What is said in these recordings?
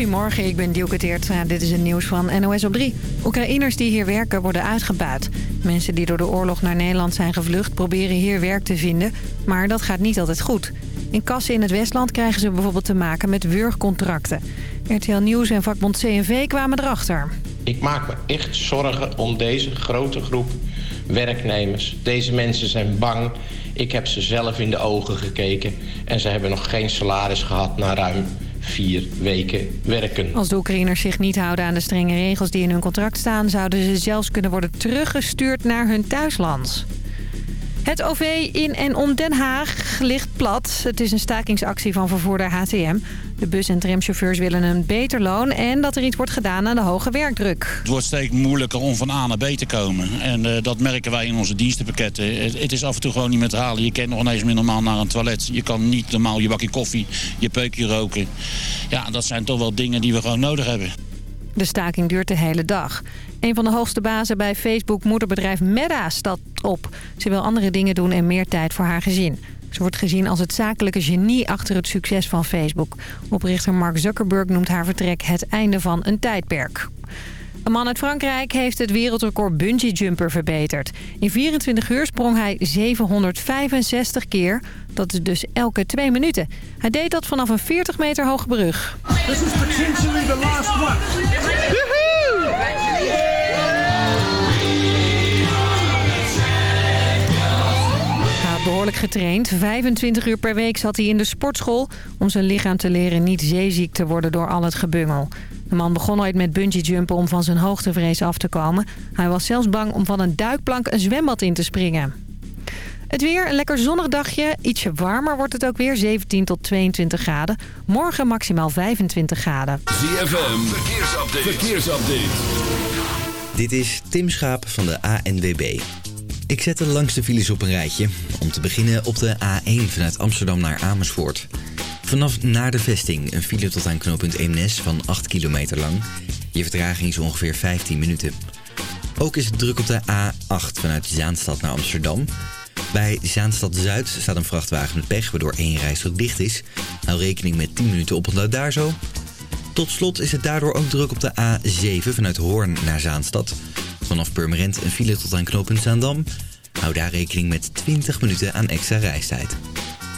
Goedemorgen, ik ben Dielke Teert. Ja, dit is het nieuws van NOS op 3. Oekraïners die hier werken worden uitgebuit. Mensen die door de oorlog naar Nederland zijn gevlucht... proberen hier werk te vinden, maar dat gaat niet altijd goed. In kassen in het Westland krijgen ze bijvoorbeeld te maken met wurgcontracten. RTL Nieuws en vakbond CNV kwamen erachter. Ik maak me echt zorgen om deze grote groep werknemers. Deze mensen zijn bang. Ik heb ze zelf in de ogen gekeken. En ze hebben nog geen salaris gehad na ruim vier weken werken. Als de Oekraïners zich niet houden aan de strenge regels die in hun contract staan... zouden ze zelfs kunnen worden teruggestuurd naar hun thuisland. Het OV in en om Den Haag ligt plat. Het is een stakingsactie van vervoerder HTM. De bus- en tramchauffeurs willen een beter loon en dat er iets wordt gedaan aan de hoge werkdruk. Het wordt steeds moeilijker om van A naar B te komen. En uh, dat merken wij in onze dienstenpakketten. Het, het, is af en toe gewoon niet meer te halen. Je kent nog ineens meer normaal naar een toilet. Je kan niet normaal je bakje koffie, je peukje roken. Ja, dat zijn toch wel dingen die we gewoon nodig hebben. De staking duurt de hele dag. Een van de hoogste bazen bij Facebook-moederbedrijf Meta stapt op. Ze wil andere dingen doen en meer tijd voor haar gezin. Ze wordt gezien als het zakelijke genie achter het succes van Facebook. Oprichter Mark Zuckerberg noemt haar vertrek het einde van een tijdperk. Een man uit Frankrijk heeft het wereldrecord bungee jumper verbeterd. In 24 uur sprong hij 765 keer. Dat is dus elke twee minuten. Hij deed dat vanaf een 40 meter hoge brug. This is potentially the last one. behoorlijk getraind. 25 uur per week zat hij in de sportschool... om zijn lichaam te leren niet zeeziek te worden door al het gebungel. De man begon ooit met bungeejumpen om van zijn hoogtevrees af te komen. Hij was zelfs bang om van een duikplank een zwembad in te springen. Het weer, een lekker zonnig dagje. Ietsje warmer wordt het ook weer, 17 tot 22 graden. Morgen maximaal 25 graden. ZFM, verkeersupdate. verkeersupdate. Dit is Tim Schaap van de ANWB. Ik zet de langste files op een rijtje. Om te beginnen op de A1 vanuit Amsterdam naar Amersfoort. Vanaf naar de vesting een file tot aan knooppunt Eemnes van 8 kilometer lang. Je vertraging is ongeveer 15 minuten. Ook is het druk op de A8 vanuit Zaanstad naar Amsterdam. Bij Zaanstad Zuid staat een vrachtwagen met pech waardoor één rijstrook dicht is. Hou rekening met 10 minuten oponthoud daar zo. Tot slot is het daardoor ook druk op de A7 vanuit Hoorn naar Zaanstad. Vanaf Purmerend een file tot aan knooppunt Zaandam. Hou daar rekening met 20 minuten aan extra reistijd.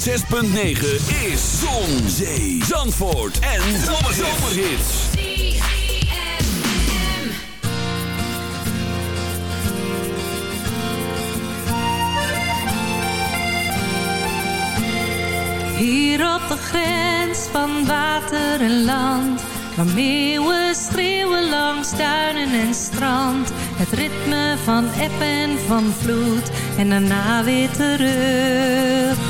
106.9 is Zon, Zee, Zandvoort en Zomerhits. Hier op de grens van water en land Waar meeuwen schreeuwen langs duinen en strand Het ritme van eb en van vloed En daarna weer terug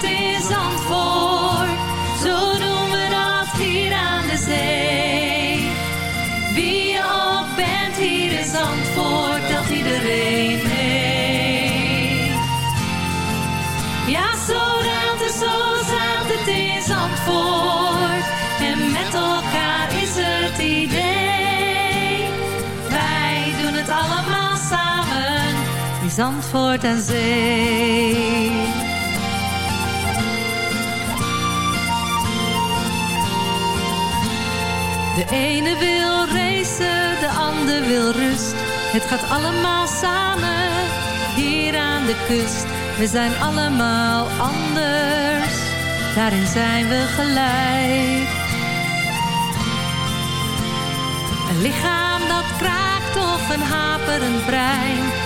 De in Zandvoort. Zo doen we dat hier aan de zee. Wie je ook bent, hier is Zandvoort, dat iedereen heeft. Ja, zo raad zo zaad het in Zandvoort. En met elkaar is het idee. Wij doen het allemaal samen. In Zandvoort en Zee. De ene wil racen, de ander wil rust. Het gaat allemaal samen, hier aan de kust. We zijn allemaal anders, daarin zijn we gelijk. Een lichaam dat kraakt of een haperend brein.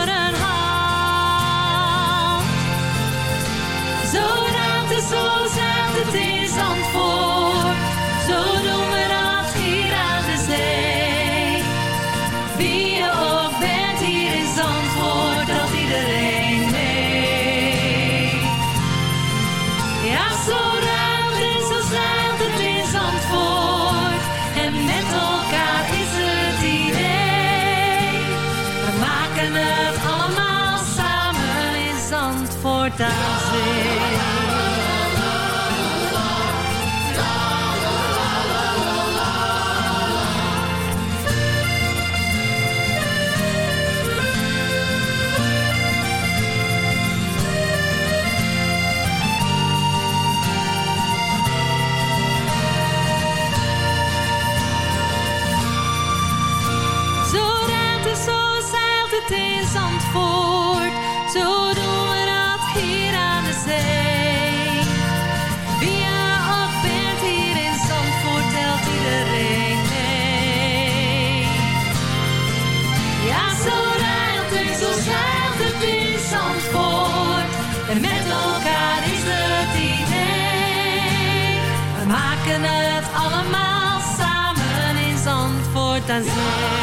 Zandvoort Zandvoort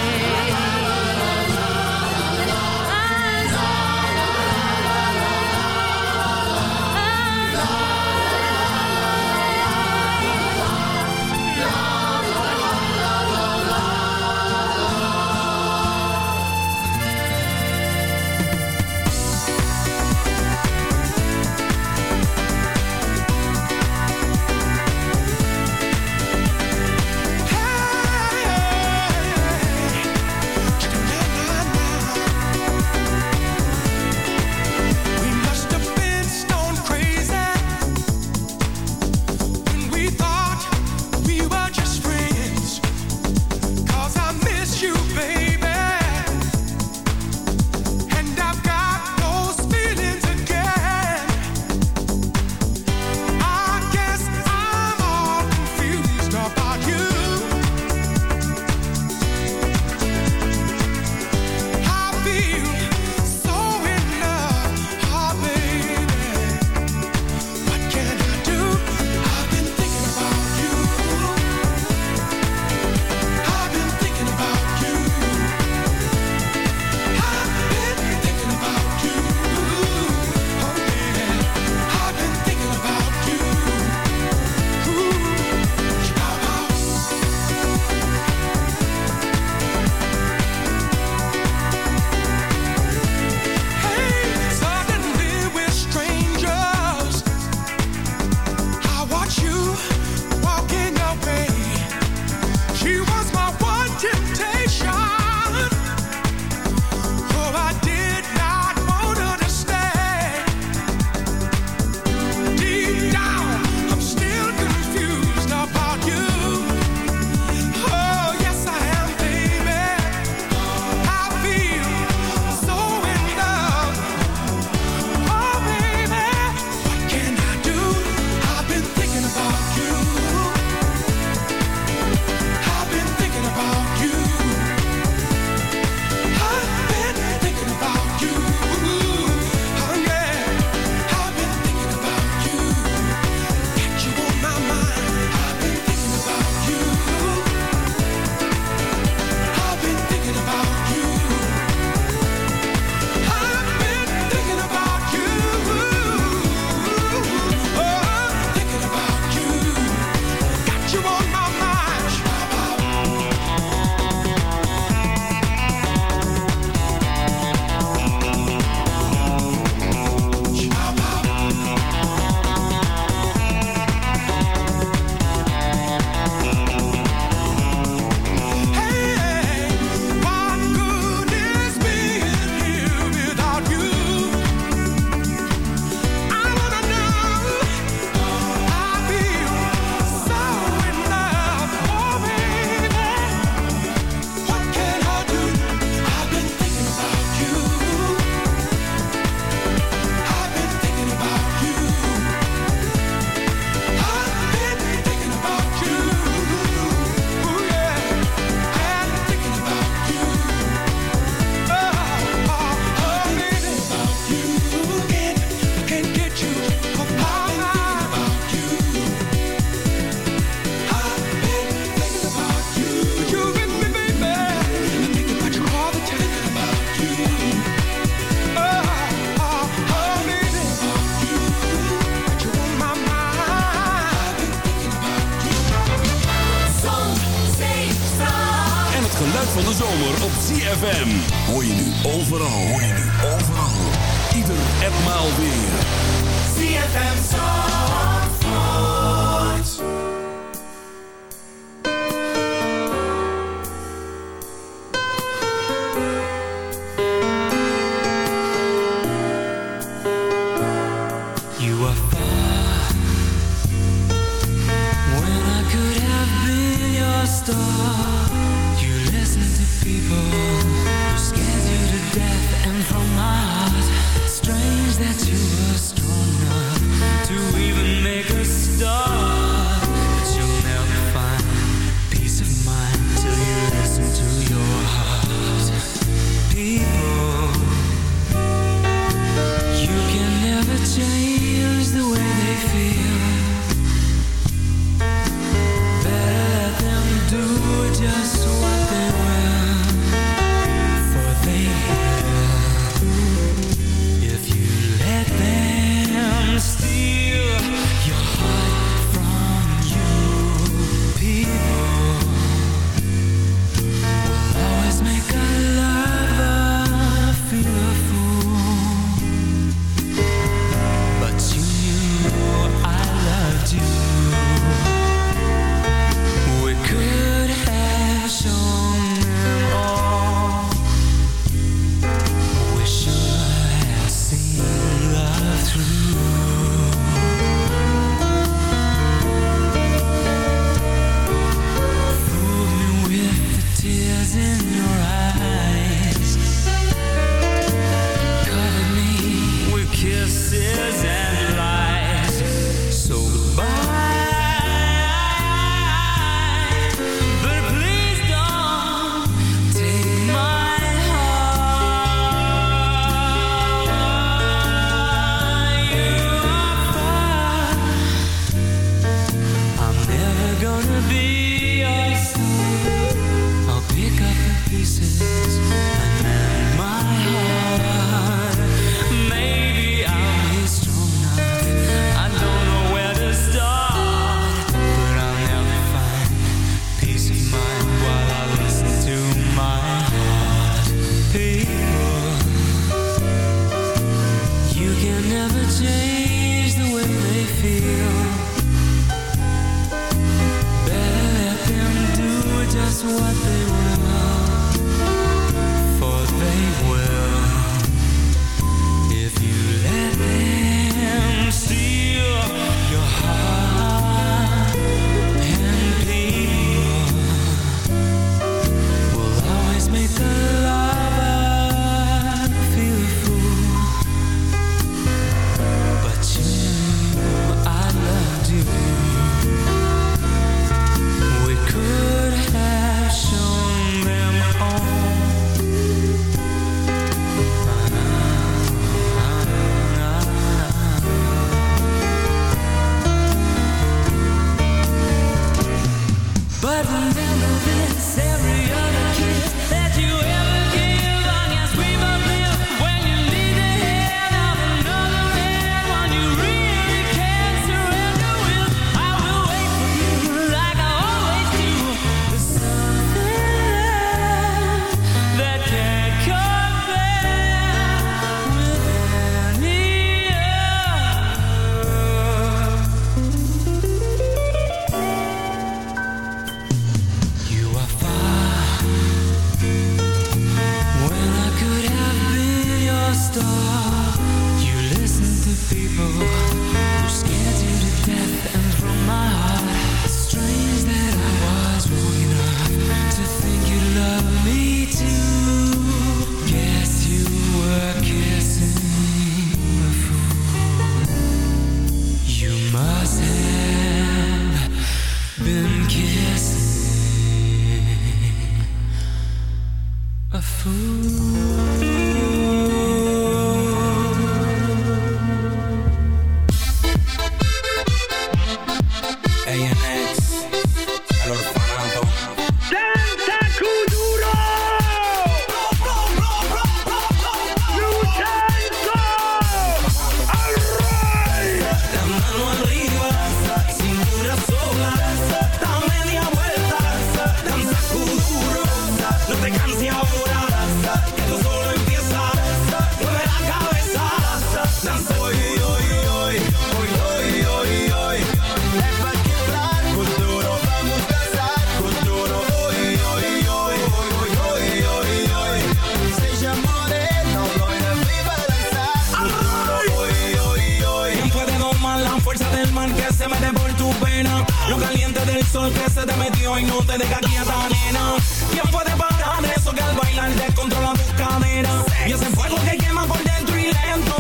Lo caliente del sol que se te metió y no te deja quieta, nena. ¿Quién puede parar eso que al bailar descontrola tus caderas? Y ese fuego que quema por dentro y lento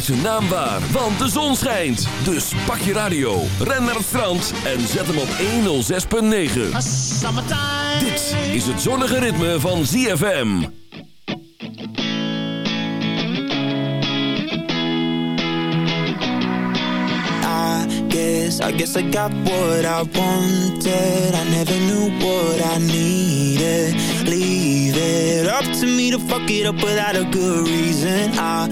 maak zijn naam waar, want de zon schijnt. Dus pak je radio, ren naar het strand en zet hem op 106.9. Dit is het zonnige ritme van ZFM. I guess, I guess I got what I wanted. I never knew what I needed. Leave it up to me to fuck it up without a good reason. I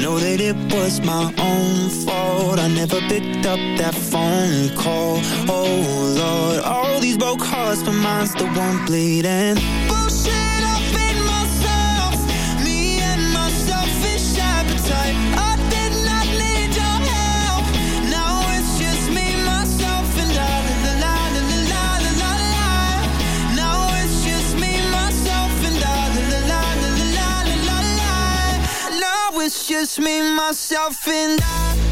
know that it was my own fault. I never picked up that phone call. Oh Lord, all these broke hearts But mine's the one bleeding. me, myself, and I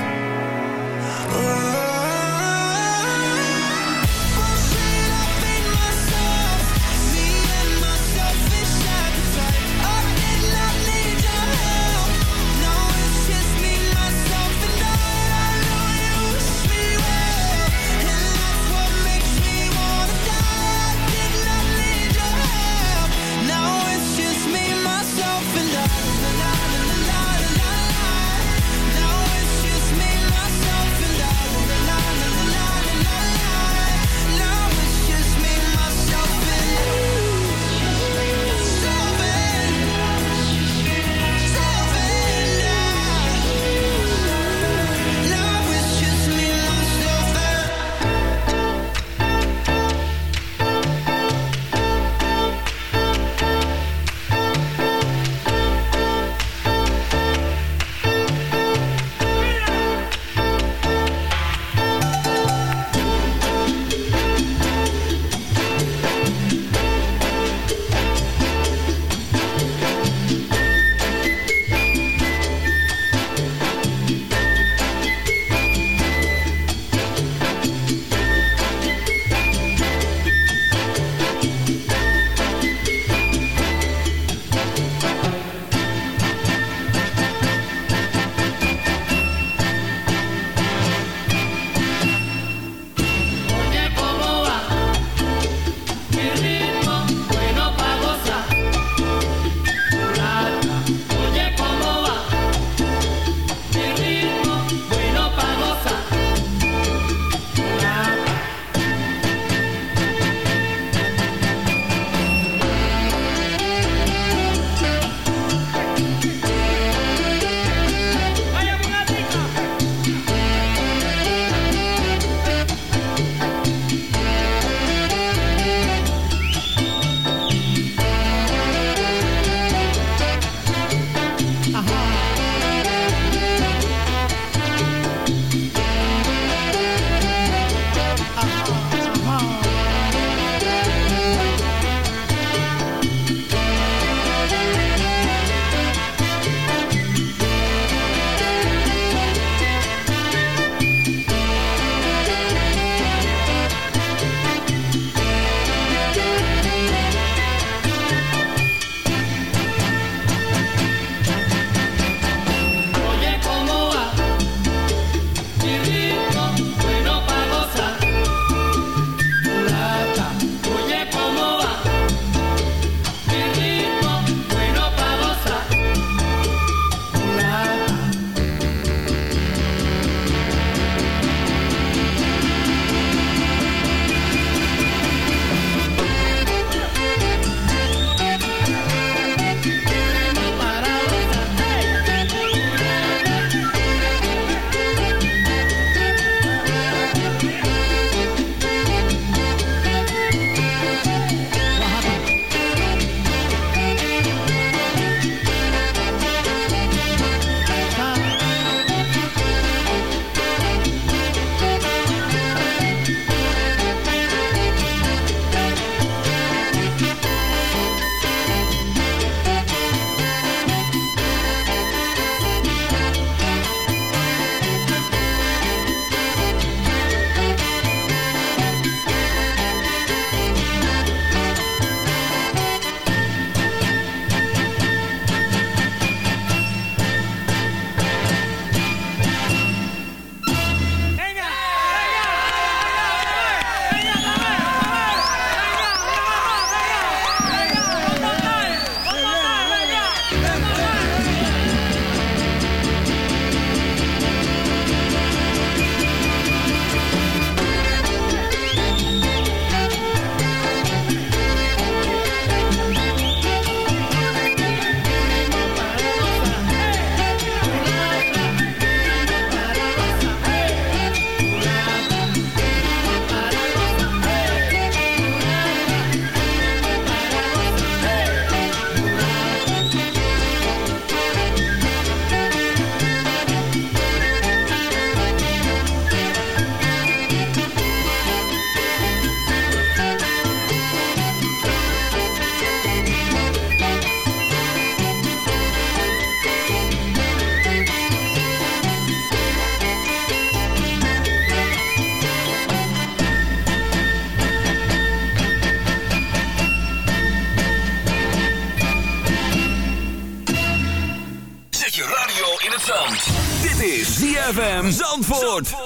Zandvoort.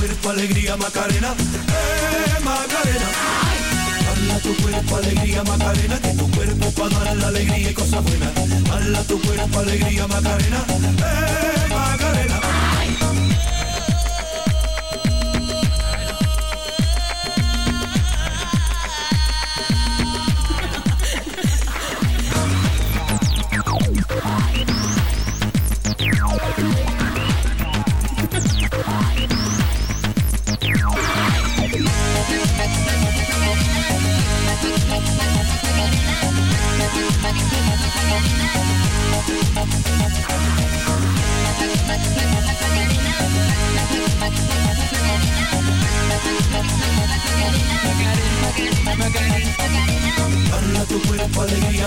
cuerpo, alegría, Macarena. Eh, Macarena. Hala tu cuerpo, alegría, Macarena. Que tu cuerpo pa dar la alegría y cosas buenas. Hala tu cuerpo, alegría, Macarena. Eh, Macarena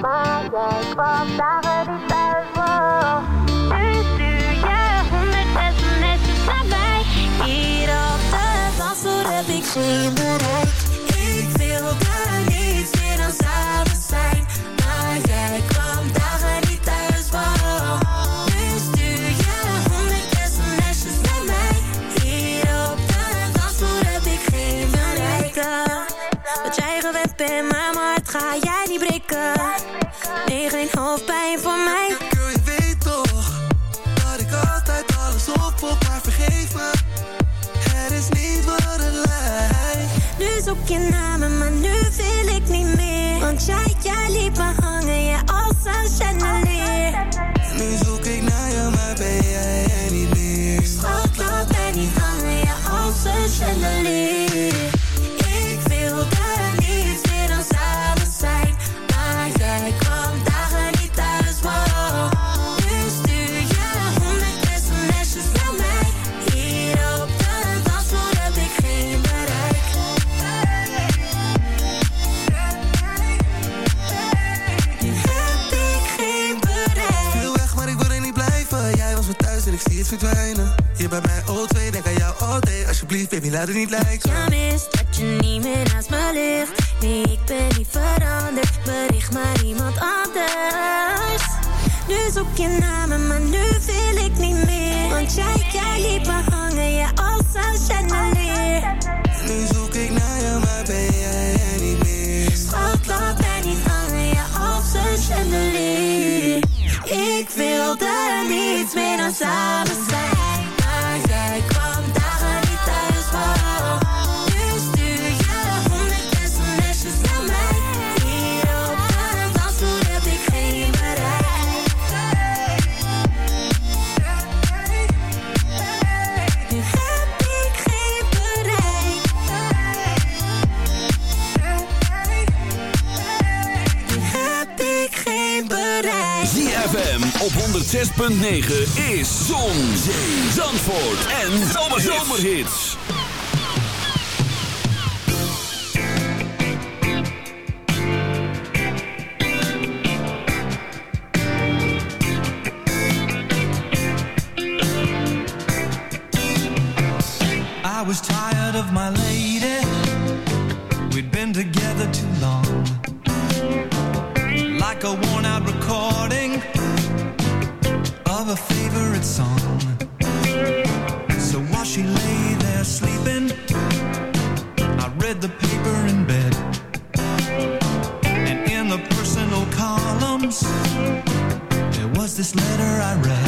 Maar jij kwam dagen niet voor. Nu stuur je honderd sms'jes naar mij. Hier op de heb ik bereik. Zoek je naar me, maar nu wil ik niet meer. Want jij, jij liet me hangen, ja, als een chandelier. Nu zoek ik naar je, maar ben jij er niet meer. Schat, laat mij niet hangen, ja, als een chandelier. Het. Hier bij mij O2, denk aan jou all day. Alsjeblieft, baby, laat het niet lijken. Ja, mis dat je niet meer naast me ligt. Nee, ik ben niet veranderd. Bericht maar iemand anders. Nu zoek je naar me, maar nu wil ik niet meer. Want jij, jij liet me hangen, ja, als een chandelier. Ik wilde niets meer dan samen zijn. 106.9 is Zon, Zee, Zandvoort en Zomerhits. I was tired of my lady. We'd been together too long. Like a worn out recording favorite song. So while she lay there sleeping, I read the paper in bed. And in the personal columns, there was this letter I read.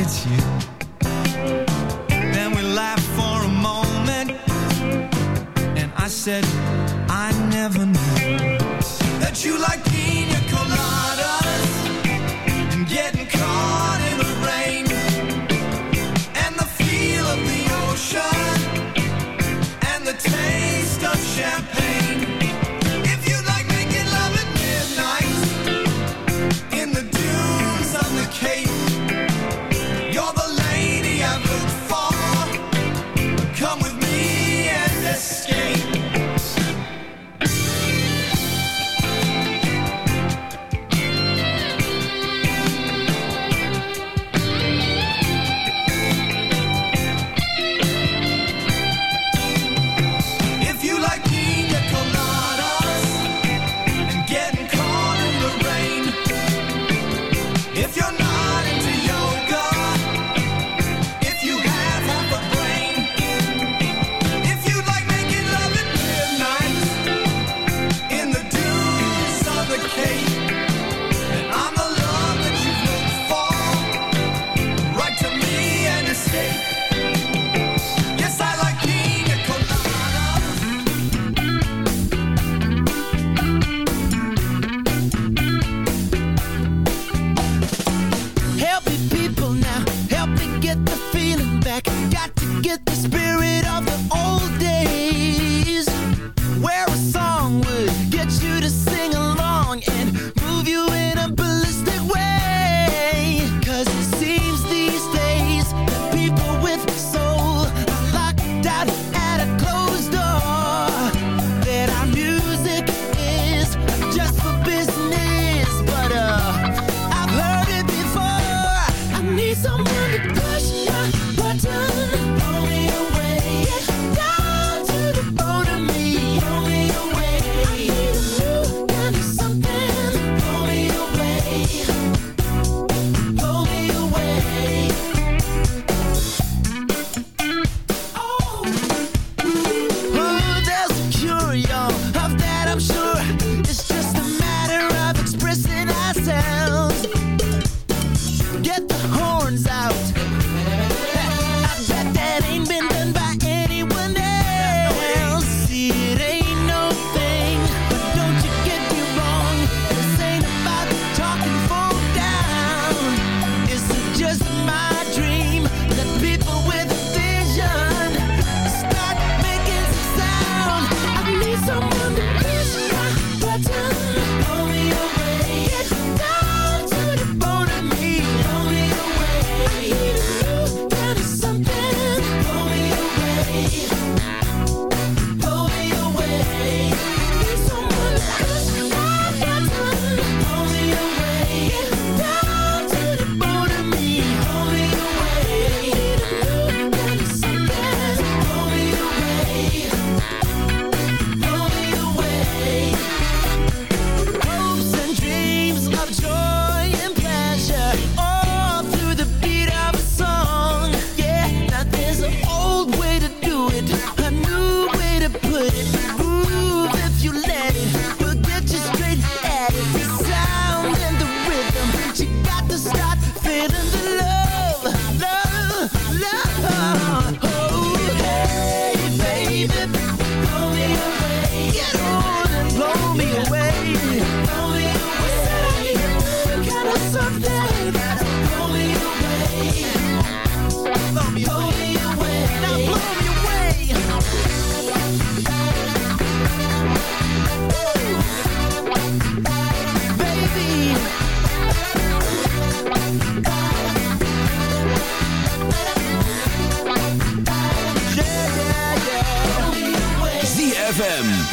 it's you. Then we laughed for a moment, and I said, I never knew that you like pina coladas and getting caught in the rain and the feel of the ocean and the taste of champagne.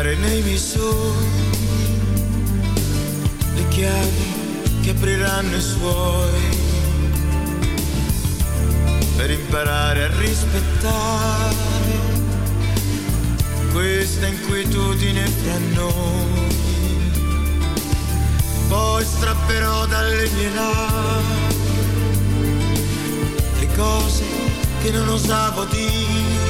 Cercare nei miei sogni. Le chiavi che apriranno i suoi. Per imparare a rispettare questa inquietudine fra noi. Poi strapperò dalle mie labbra le cose che non osavo dire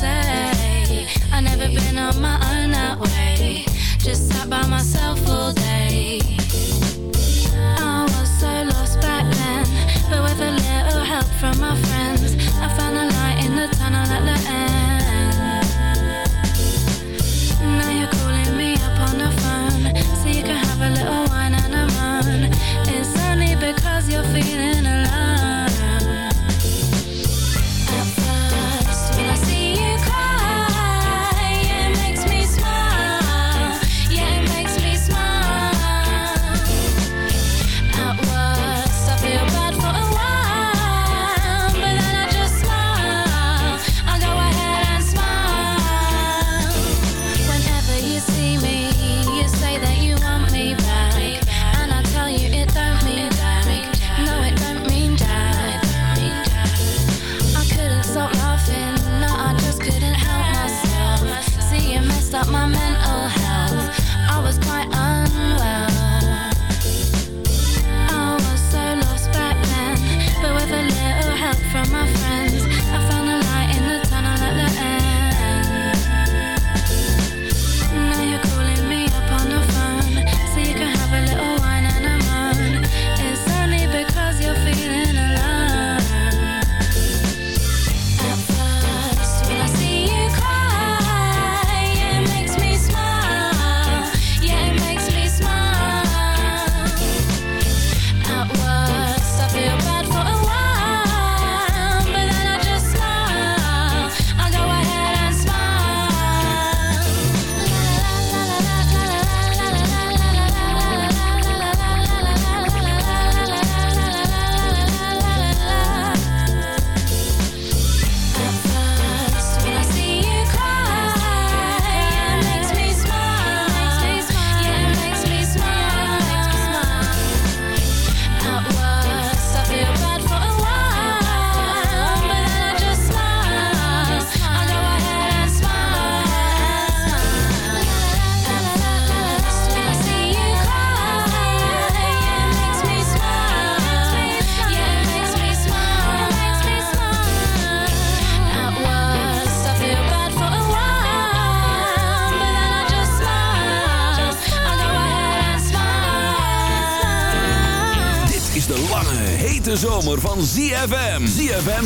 said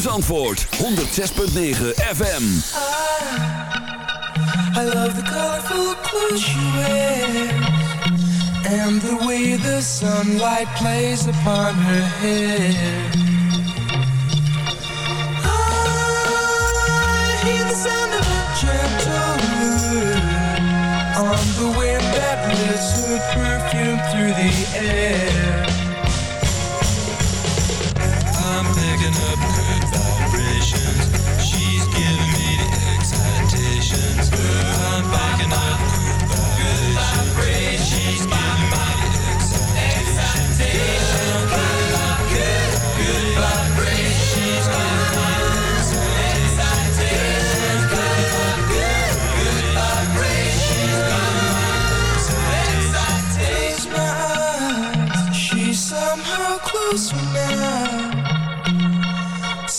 Zandvoort 106.9 FM. I, love the colorful clothes she wears And the way the sunlight plays upon her hair I hear the sound of a gentle mood On the wind that lifts her perfume through the air